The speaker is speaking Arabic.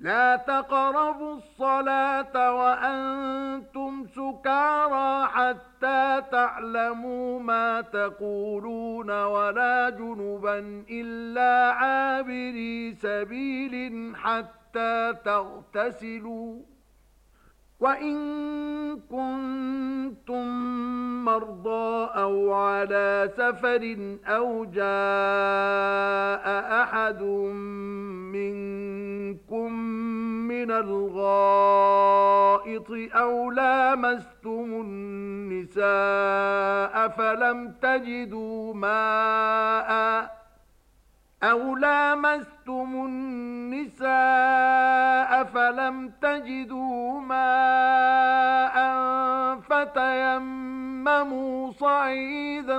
لا تقربوا الصلاة وأنتم سكارى حتى تعلموا ما تقولون ولا جنبا إلا عابري سبيل حتى تغتسلوا وَإِن كُنتُم مَّرْضَىٰ أَوْ عَلَىٰ سَفَرٍ أَوْ جَاءَ أَحَدٌ مِّنكُم منكم من الغائط أو لامستم النساء فلم تجدوا ماءً أَوْ لَامَسْتُمُ النِّسَاءَ فَلَمْ تَجِدُوا مَاءً فَتَيَمَّمُوا صَعِيدًا